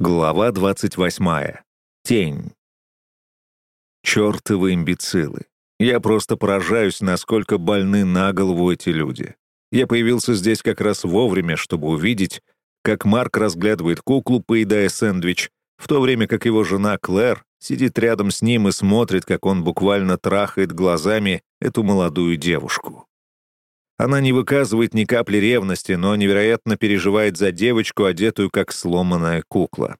Глава 28. Тень. Чёртовы имбецилы. Я просто поражаюсь, насколько больны на голову эти люди. Я появился здесь как раз вовремя, чтобы увидеть, как Марк разглядывает куклу, поедая сэндвич, в то время как его жена Клэр сидит рядом с ним и смотрит, как он буквально трахает глазами эту молодую девушку. Она не выказывает ни капли ревности, но невероятно переживает за девочку, одетую как сломанная кукла.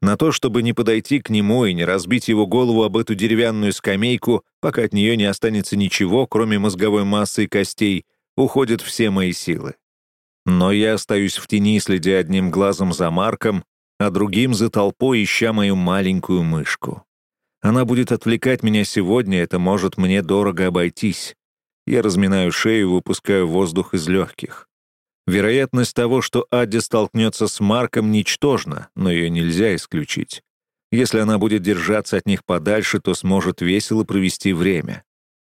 На то, чтобы не подойти к нему и не разбить его голову об эту деревянную скамейку, пока от нее не останется ничего, кроме мозговой массы и костей, уходят все мои силы. Но я остаюсь в тени, следя одним глазом за Марком, а другим за толпой, ища мою маленькую мышку. Она будет отвлекать меня сегодня, это может мне дорого обойтись. Я разминаю шею и выпускаю воздух из легких. Вероятность того, что Адди столкнется с Марком, ничтожна, но ее нельзя исключить. Если она будет держаться от них подальше, то сможет весело провести время.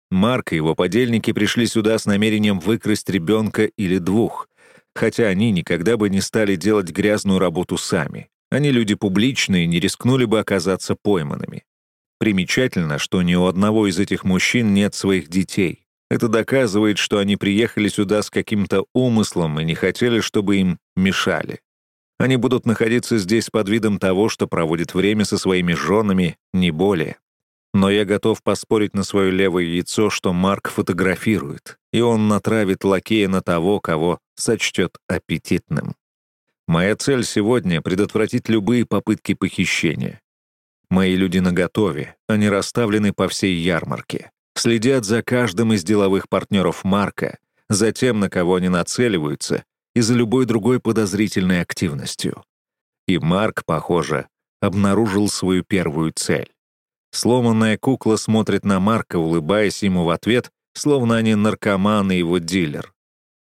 Марк и его подельники пришли сюда с намерением выкрасть ребенка или двух, хотя они никогда бы не стали делать грязную работу сами. Они люди публичные, не рискнули бы оказаться пойманными. Примечательно, что ни у одного из этих мужчин нет своих детей. Это доказывает, что они приехали сюда с каким-то умыслом и не хотели, чтобы им мешали. Они будут находиться здесь под видом того, что проводят время со своими женами, не более. Но я готов поспорить на свое левое яйцо, что Марк фотографирует, и он натравит лакея на того, кого сочтет аппетитным. Моя цель сегодня — предотвратить любые попытки похищения. Мои люди наготове, они расставлены по всей ярмарке следят за каждым из деловых партнеров Марка, за тем, на кого они нацеливаются, и за любой другой подозрительной активностью. И Марк, похоже, обнаружил свою первую цель. Сломанная кукла смотрит на Марка, улыбаясь ему в ответ, словно они наркоман и его дилер.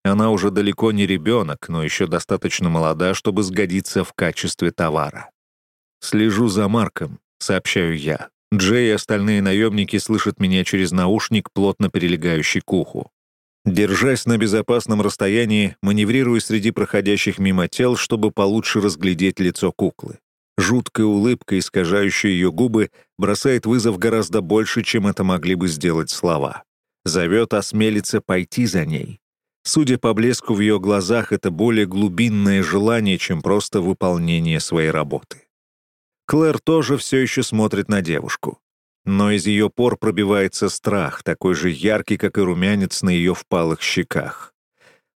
Она уже далеко не ребенок, но еще достаточно молода, чтобы сгодиться в качестве товара. «Слежу за Марком», — сообщаю я. Джей и остальные наемники слышат меня через наушник, плотно прилегающий к уху. Держась на безопасном расстоянии, маневрирую среди проходящих мимо тел, чтобы получше разглядеть лицо куклы. Жуткая улыбка, искажающая ее губы, бросает вызов гораздо больше, чем это могли бы сделать слова. Зовет осмелиться пойти за ней. Судя по блеску в ее глазах, это более глубинное желание, чем просто выполнение своей работы. Клэр тоже все еще смотрит на девушку. Но из ее пор пробивается страх, такой же яркий, как и румянец на ее впалых щеках.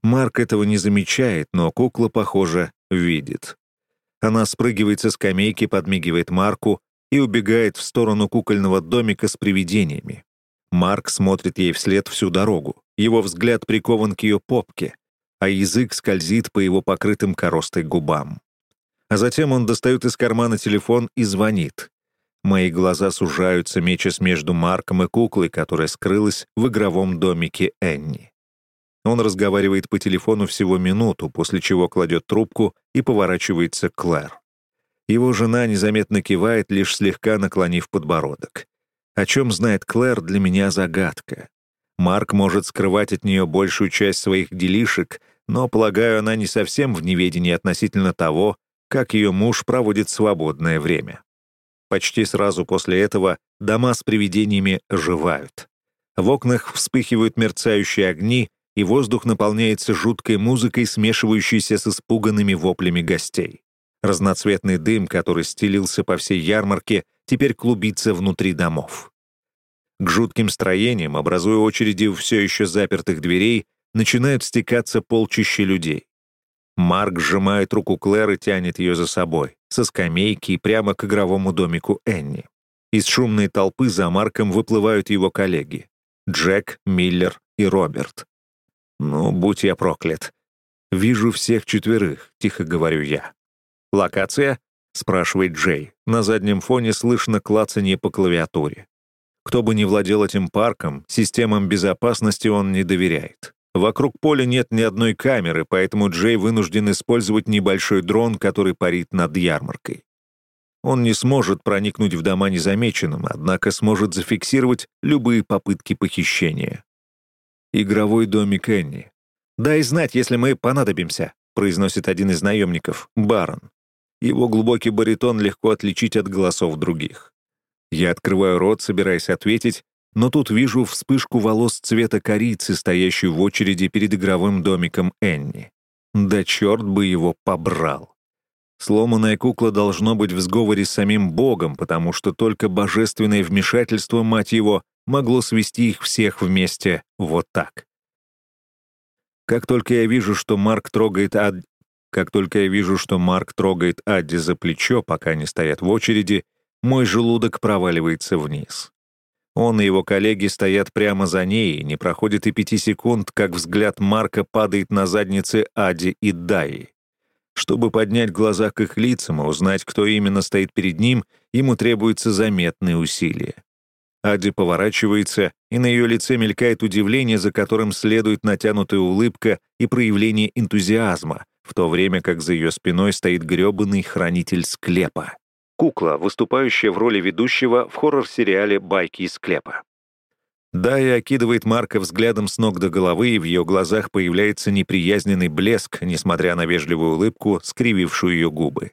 Марк этого не замечает, но кукла, похоже, видит. Она спрыгивает со скамейки, подмигивает Марку и убегает в сторону кукольного домика с привидениями. Марк смотрит ей вслед всю дорогу. Его взгляд прикован к ее попке, а язык скользит по его покрытым коростой губам. А затем он достает из кармана телефон и звонит. Мои глаза сужаются, мечась между Марком и куклой, которая скрылась в игровом домике Энни. Он разговаривает по телефону всего минуту, после чего кладет трубку и поворачивается к Клэр. Его жена незаметно кивает, лишь слегка наклонив подбородок. О чем знает Клэр, для меня загадка. Марк может скрывать от нее большую часть своих делишек, но, полагаю, она не совсем в неведении относительно того, как ее муж проводит свободное время. Почти сразу после этого дома с привидениями оживают. В окнах вспыхивают мерцающие огни, и воздух наполняется жуткой музыкой, смешивающейся с испуганными воплями гостей. Разноцветный дым, который стелился по всей ярмарке, теперь клубится внутри домов. К жутким строениям, образуя очереди у все еще запертых дверей, начинают стекаться полчища людей. Марк сжимает руку Клэр и тянет ее за собой, со скамейки и прямо к игровому домику Энни. Из шумной толпы за Марком выплывают его коллеги — Джек, Миллер и Роберт. «Ну, будь я проклят. Вижу всех четверых», — тихо говорю я. «Локация?» — спрашивает Джей. На заднем фоне слышно клацанье по клавиатуре. Кто бы ни владел этим парком, системам безопасности он не доверяет. Вокруг поля нет ни одной камеры, поэтому Джей вынужден использовать небольшой дрон, который парит над ярмаркой. Он не сможет проникнуть в дома незамеченным, однако сможет зафиксировать любые попытки похищения. Игровой домик Энни. «Дай знать, если мы понадобимся», — произносит один из наемников, Барон. Его глубокий баритон легко отличить от голосов других. Я открываю рот, собираясь ответить, но тут вижу вспышку волос цвета корицы, стоящую в очереди перед игровым домиком Энни. Да черт бы его побрал. Сломанная кукла должно быть в сговоре с самим Богом, потому что только божественное вмешательство, мать его, могло свести их всех вместе вот так. Как только я вижу, что Марк трогает Ад... Как только я вижу, что Марк трогает Адди за плечо, пока они стоят в очереди, мой желудок проваливается вниз. Он и его коллеги стоят прямо за ней, не проходит и пяти секунд, как взгляд Марка падает на задницы Ади и Даи. Чтобы поднять глаза к их лицам и узнать, кто именно стоит перед ним, ему требуются заметные усилия. Ади поворачивается, и на ее лице мелькает удивление, за которым следует натянутая улыбка и проявление энтузиазма, в то время как за ее спиной стоит грёбаный хранитель склепа. Кукла, выступающая в роли ведущего в хоррор-сериале «Байки из склепа». Дая окидывает Марка взглядом с ног до головы, и в ее глазах появляется неприязненный блеск, несмотря на вежливую улыбку, скривившую ее губы.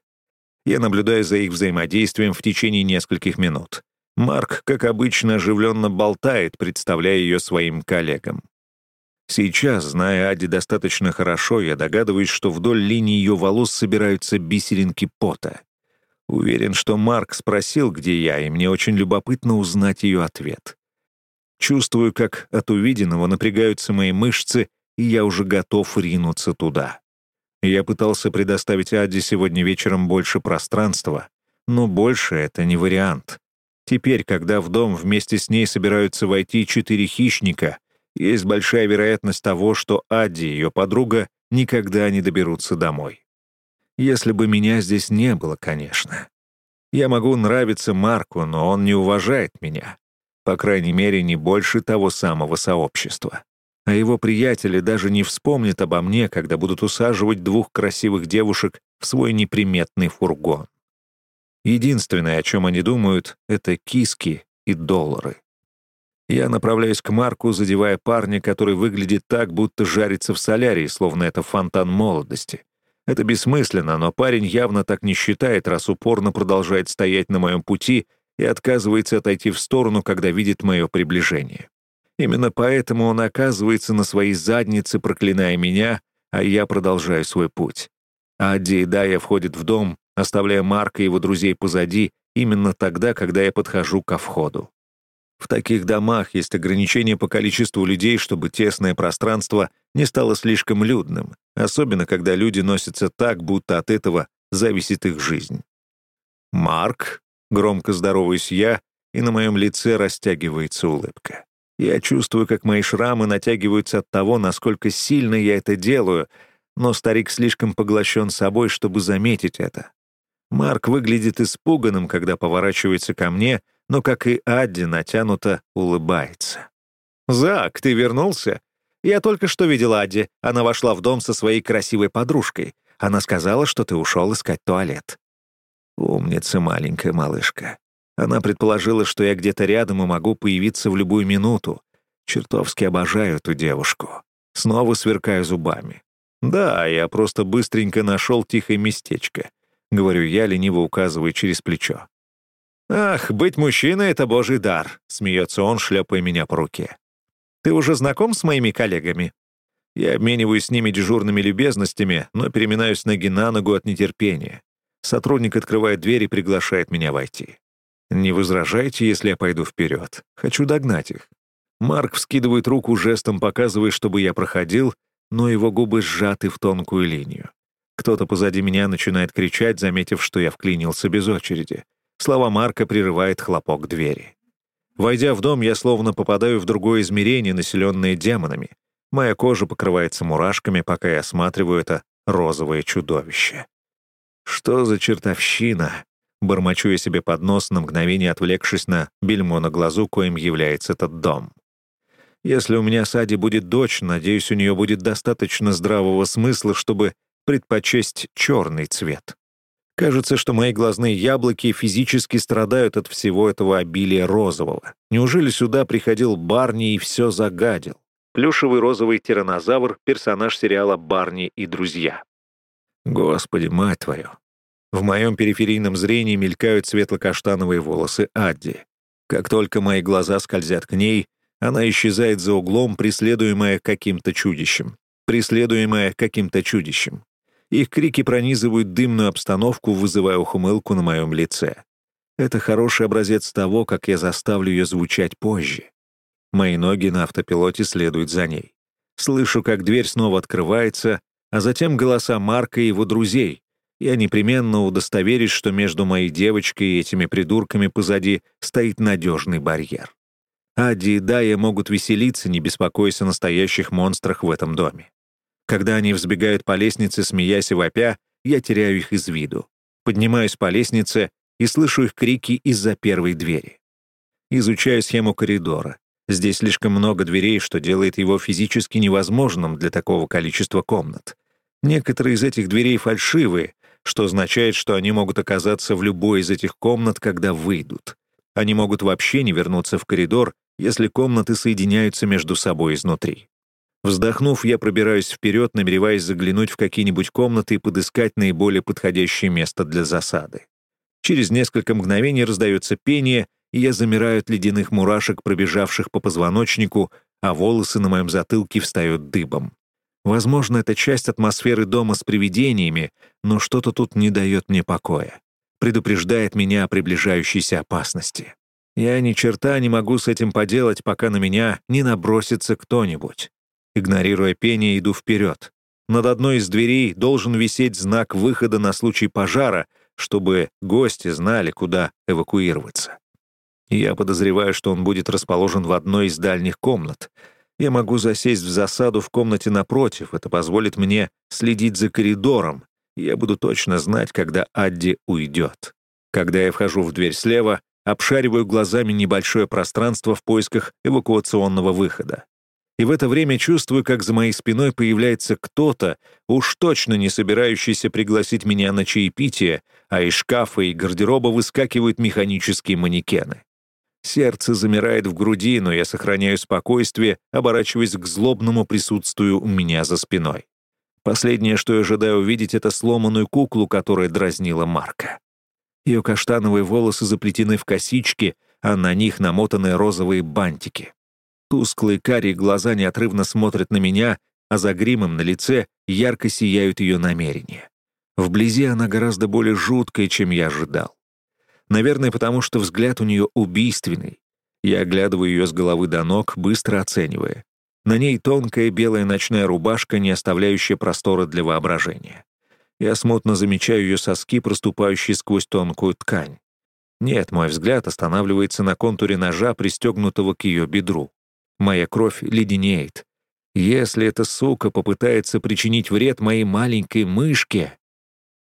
Я наблюдаю за их взаимодействием в течение нескольких минут. Марк, как обычно, оживленно болтает, представляя ее своим коллегам. Сейчас, зная Ади достаточно хорошо, я догадываюсь, что вдоль линии ее волос собираются бисеринки пота. Уверен, что Марк спросил, где я, и мне очень любопытно узнать ее ответ. Чувствую, как от увиденного напрягаются мои мышцы, и я уже готов ринуться туда. Я пытался предоставить Аде сегодня вечером больше пространства, но больше это не вариант. Теперь, когда в дом вместе с ней собираются войти четыре хищника, есть большая вероятность того, что Адди и ее подруга никогда не доберутся домой. Если бы меня здесь не было, конечно. Я могу нравиться Марку, но он не уважает меня. По крайней мере, не больше того самого сообщества. А его приятели даже не вспомнят обо мне, когда будут усаживать двух красивых девушек в свой неприметный фургон. Единственное, о чем они думают, — это киски и доллары. Я направляюсь к Марку, задевая парня, который выглядит так, будто жарится в солярии, словно это фонтан молодости. Это бессмысленно, но парень явно так не считает, раз упорно продолжает стоять на моем пути и отказывается отойти в сторону, когда видит мое приближение. Именно поэтому он оказывается на своей заднице, проклиная меня, а я продолжаю свой путь. Адди и Дая входят в дом, оставляя Марка и его друзей позади, именно тогда, когда я подхожу ко входу. В таких домах есть ограничения по количеству людей, чтобы тесное пространство не стало слишком людным, особенно когда люди носятся так, будто от этого зависит их жизнь. «Марк», — громко здороваюсь я, и на моем лице растягивается улыбка. Я чувствую, как мои шрамы натягиваются от того, насколько сильно я это делаю, но старик слишком поглощен собой, чтобы заметить это. Марк выглядит испуганным, когда поворачивается ко мне — но, как и Адди, натянуто улыбается. «Зак, ты вернулся? Я только что видела Адди. Она вошла в дом со своей красивой подружкой. Она сказала, что ты ушел искать туалет». Умница маленькая малышка. Она предположила, что я где-то рядом и могу появиться в любую минуту. Чертовски обожаю эту девушку. Снова сверкаю зубами. «Да, я просто быстренько нашел тихое местечко», — говорю я, лениво указывая через плечо. «Ах, быть мужчиной — это божий дар», — смеется он, шлепая меня по руке. «Ты уже знаком с моими коллегами?» Я обмениваюсь с ними дежурными любезностями, но переминаюсь ноги на ногу от нетерпения. Сотрудник открывает дверь и приглашает меня войти. «Не возражайте, если я пойду вперед. Хочу догнать их». Марк вскидывает руку жестом, показывая, чтобы я проходил, но его губы сжаты в тонкую линию. Кто-то позади меня начинает кричать, заметив, что я вклинился без очереди. Слова Марка прерывает хлопок двери. Войдя в дом, я словно попадаю в другое измерение, населенное демонами. Моя кожа покрывается мурашками, пока я осматриваю это розовое чудовище. Что за чертовщина? Бормочу я себе под нос, на мгновение отвлекшись на бельмо на глазу, коим является этот дом. Если у меня с Ади будет дочь, надеюсь, у нее будет достаточно здравого смысла, чтобы предпочесть черный цвет. Кажется, что мои глазные яблоки физически страдают от всего этого обилия розового. Неужели сюда приходил Барни и все загадил? Плюшевый розовый тиранозавр — персонаж сериала «Барни и друзья». Господи, мать твою. В моем периферийном зрении мелькают светло-каштановые волосы Адди. Как только мои глаза скользят к ней, она исчезает за углом, преследуемая каким-то чудищем. Преследуемая каким-то чудищем. Их крики пронизывают дымную обстановку, вызывая ухмылку на моем лице. Это хороший образец того, как я заставлю ее звучать позже. Мои ноги на автопилоте следуют за ней. Слышу, как дверь снова открывается, а затем голоса Марка и его друзей. Я непременно удостоверюсь, что между моей девочкой и этими придурками позади стоит надежный барьер. Ади и Дая могут веселиться, не беспокоясь о настоящих монстрах в этом доме. Когда они взбегают по лестнице, смеясь и вопя, я теряю их из виду. Поднимаюсь по лестнице и слышу их крики из-за первой двери. Изучаю схему коридора. Здесь слишком много дверей, что делает его физически невозможным для такого количества комнат. Некоторые из этих дверей фальшивые, что означает, что они могут оказаться в любой из этих комнат, когда выйдут. Они могут вообще не вернуться в коридор, если комнаты соединяются между собой изнутри. Вздохнув, я пробираюсь вперед, намереваясь заглянуть в какие-нибудь комнаты и подыскать наиболее подходящее место для засады. Через несколько мгновений раздается пение, и я замираю от ледяных мурашек, пробежавших по позвоночнику, а волосы на моем затылке встают дыбом. Возможно, это часть атмосферы дома с привидениями, но что-то тут не дает мне покоя. Предупреждает меня о приближающейся опасности. Я ни черта не могу с этим поделать, пока на меня не набросится кто-нибудь. Игнорируя пение, иду вперед. Над одной из дверей должен висеть знак выхода на случай пожара, чтобы гости знали, куда эвакуироваться. Я подозреваю, что он будет расположен в одной из дальних комнат. Я могу засесть в засаду в комнате напротив. Это позволит мне следить за коридором. Я буду точно знать, когда Адди уйдет. Когда я вхожу в дверь слева, обшариваю глазами небольшое пространство в поисках эвакуационного выхода и в это время чувствую, как за моей спиной появляется кто-то, уж точно не собирающийся пригласить меня на чаепитие, а из шкафа и гардероба выскакивают механические манекены. Сердце замирает в груди, но я сохраняю спокойствие, оборачиваясь к злобному присутствию у меня за спиной. Последнее, что я ожидаю увидеть, это сломанную куклу, которая дразнила Марка. Ее каштановые волосы заплетены в косички, а на них намотаны розовые бантики. Тусклые карие глаза неотрывно смотрят на меня, а за гримом на лице ярко сияют ее намерения. Вблизи она гораздо более жуткая, чем я ожидал. Наверное, потому что взгляд у нее убийственный. Я оглядываю ее с головы до ног, быстро оценивая. На ней тонкая белая ночная рубашка, не оставляющая простора для воображения. Я смутно замечаю ее соски, проступающие сквозь тонкую ткань. Нет, мой взгляд останавливается на контуре ножа, пристегнутого к ее бедру. Моя кровь леденеет. Если эта сука попытается причинить вред моей маленькой мышке...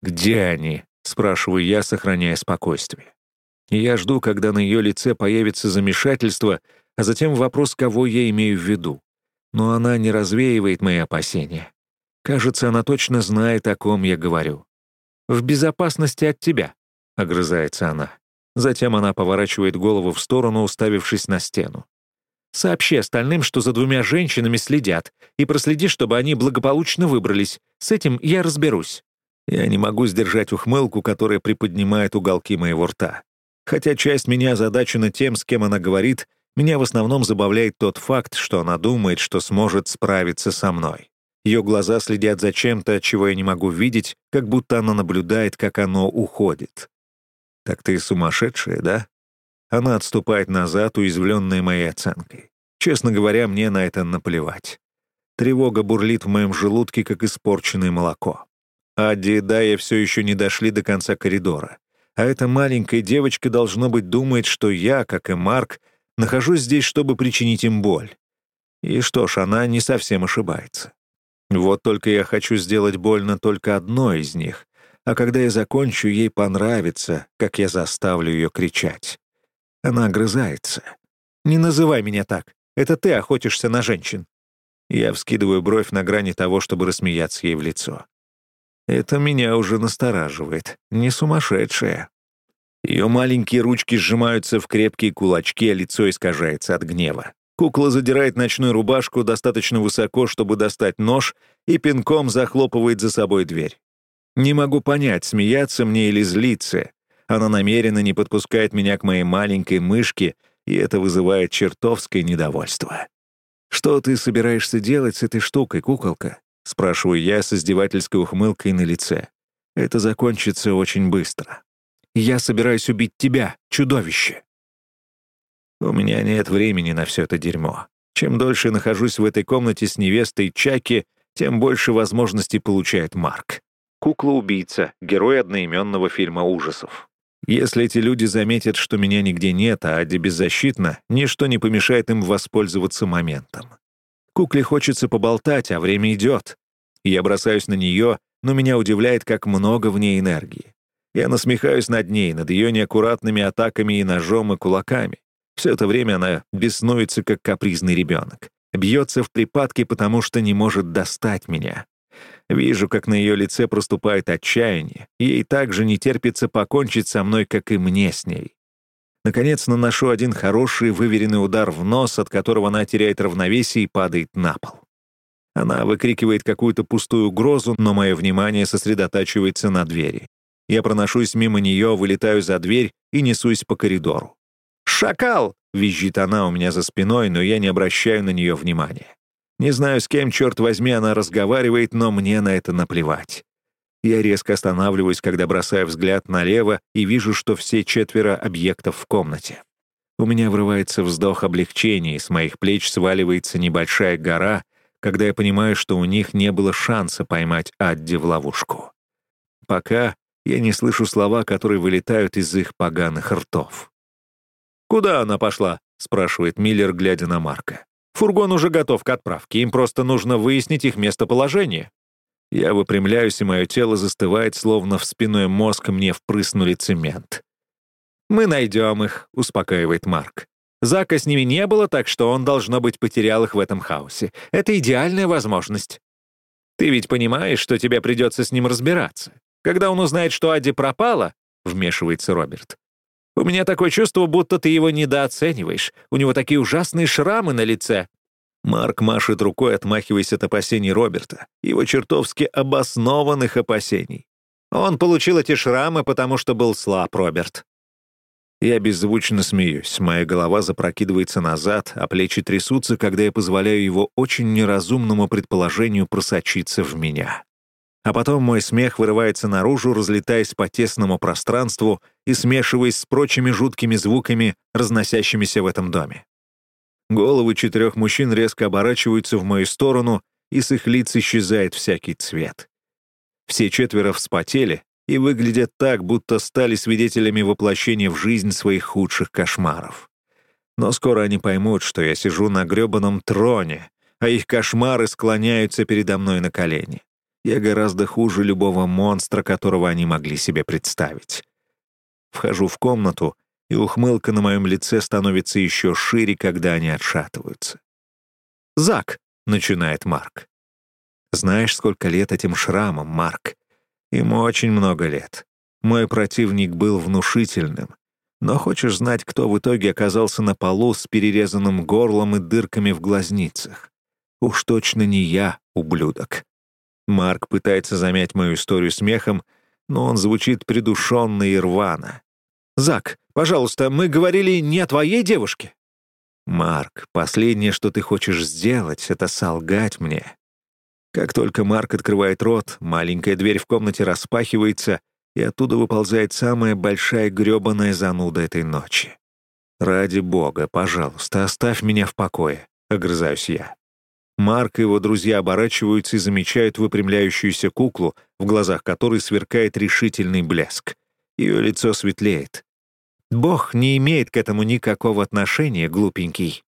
«Где они?» — спрашиваю я, сохраняя спокойствие. Я жду, когда на ее лице появится замешательство, а затем вопрос, кого я имею в виду. Но она не развеивает мои опасения. Кажется, она точно знает, о ком я говорю. «В безопасности от тебя», — огрызается она. Затем она поворачивает голову в сторону, уставившись на стену. Сообщи остальным, что за двумя женщинами следят, и проследи, чтобы они благополучно выбрались. С этим я разберусь». Я не могу сдержать ухмылку, которая приподнимает уголки моего рта. Хотя часть меня озадачена тем, с кем она говорит, меня в основном забавляет тот факт, что она думает, что сможет справиться со мной. Ее глаза следят за чем-то, чего я не могу видеть, как будто она наблюдает, как оно уходит. «Так ты сумасшедшая, да?» Она отступает назад, уязвленная моей оценкой. Честно говоря, мне на это наплевать. Тревога бурлит в моем желудке, как испорченное молоко. Адди и Дая все еще не дошли до конца коридора. А эта маленькая девочка, должно быть, думает, что я, как и Марк, нахожусь здесь, чтобы причинить им боль. И что ж, она не совсем ошибается. Вот только я хочу сделать больно только одной из них, а когда я закончу, ей понравится, как я заставлю ее кричать. Она огрызается. «Не называй меня так. Это ты охотишься на женщин». Я вскидываю бровь на грани того, чтобы рассмеяться ей в лицо. Это меня уже настораживает. Не сумасшедшая. Ее маленькие ручки сжимаются в крепкие кулачки, а лицо искажается от гнева. Кукла задирает ночную рубашку достаточно высоко, чтобы достать нож, и пинком захлопывает за собой дверь. Не могу понять, смеяться мне или злиться. Она намеренно не подпускает меня к моей маленькой мышке, и это вызывает чертовское недовольство. «Что ты собираешься делать с этой штукой, куколка?» — спрашиваю я с издевательской ухмылкой на лице. «Это закончится очень быстро. Я собираюсь убить тебя, чудовище!» У меня нет времени на все это дерьмо. Чем дольше нахожусь в этой комнате с невестой Чаки, тем больше возможностей получает Марк. Кукла-убийца, герой одноименного фильма ужасов. Если эти люди заметят, что меня нигде нет, а Ади беззащитна, ничто не помешает им воспользоваться моментом. Кукле хочется поболтать, а время идет. Я бросаюсь на нее, но меня удивляет, как много в ней энергии. Я насмехаюсь над ней, над ее неаккуратными атаками и ножом, и кулаками. Все это время она беснуется, как капризный ребенок. Бьется в припадке, потому что не может достать меня. Вижу, как на ее лице проступает отчаяние. Ей также не терпится покончить со мной, как и мне с ней. Наконец наношу один хороший выверенный удар в нос, от которого она теряет равновесие и падает на пол. Она выкрикивает какую-то пустую угрозу, но мое внимание сосредотачивается на двери. Я проношусь мимо нее, вылетаю за дверь и несусь по коридору. «Шакал!» — визжит она у меня за спиной, но я не обращаю на нее внимания. Не знаю, с кем, черт возьми, она разговаривает, но мне на это наплевать. Я резко останавливаюсь, когда бросаю взгляд налево и вижу, что все четверо объектов в комнате. У меня врывается вздох облегчения, и с моих плеч сваливается небольшая гора, когда я понимаю, что у них не было шанса поймать Адди в ловушку. Пока я не слышу слова, которые вылетают из их поганых ртов. «Куда она пошла?» — спрашивает Миллер, глядя на Марка. «Фургон уже готов к отправке, им просто нужно выяснить их местоположение». Я выпрямляюсь, и мое тело застывает, словно в спиной мозг мне впрыснули цемент. «Мы найдем их», — успокаивает Марк. Зака с ними не было, так что он, должно быть, потерял их в этом хаосе. Это идеальная возможность. Ты ведь понимаешь, что тебе придется с ним разбираться. Когда он узнает, что Адди пропала, — вмешивается Роберт. «У меня такое чувство, будто ты его недооцениваешь. У него такие ужасные шрамы на лице. Марк машет рукой, отмахиваясь от опасений Роберта, его чертовски обоснованных опасений. Он получил эти шрамы, потому что был слаб, Роберт. Я беззвучно смеюсь, моя голова запрокидывается назад, а плечи трясутся, когда я позволяю его очень неразумному предположению просочиться в меня. А потом мой смех вырывается наружу, разлетаясь по тесному пространству и смешиваясь с прочими жуткими звуками, разносящимися в этом доме. Головы четырех мужчин резко оборачиваются в мою сторону, и с их лиц исчезает всякий цвет. Все четверо вспотели и выглядят так, будто стали свидетелями воплощения в жизнь своих худших кошмаров. Но скоро они поймут, что я сижу на грёбаном троне, а их кошмары склоняются передо мной на колени. Я гораздо хуже любого монстра, которого они могли себе представить. Вхожу в комнату и ухмылка на моем лице становится еще шире, когда они отшатываются. «Зак!» — начинает Марк. «Знаешь, сколько лет этим шрамам, Марк? Ему очень много лет. Мой противник был внушительным. Но хочешь знать, кто в итоге оказался на полу с перерезанным горлом и дырками в глазницах? Уж точно не я, ублюдок». Марк пытается замять мою историю смехом, но он звучит придушенно и рвано. «Зак, пожалуйста, мы говорили не о твоей девушке». «Марк, последнее, что ты хочешь сделать, это солгать мне». Как только Марк открывает рот, маленькая дверь в комнате распахивается, и оттуда выползает самая большая грёбаная зануда этой ночи. «Ради бога, пожалуйста, оставь меня в покое», — огрызаюсь я. Марк и его друзья оборачиваются и замечают выпрямляющуюся куклу, в глазах которой сверкает решительный блеск. Ее лицо светлеет. «Бог не имеет к этому никакого отношения, глупенький».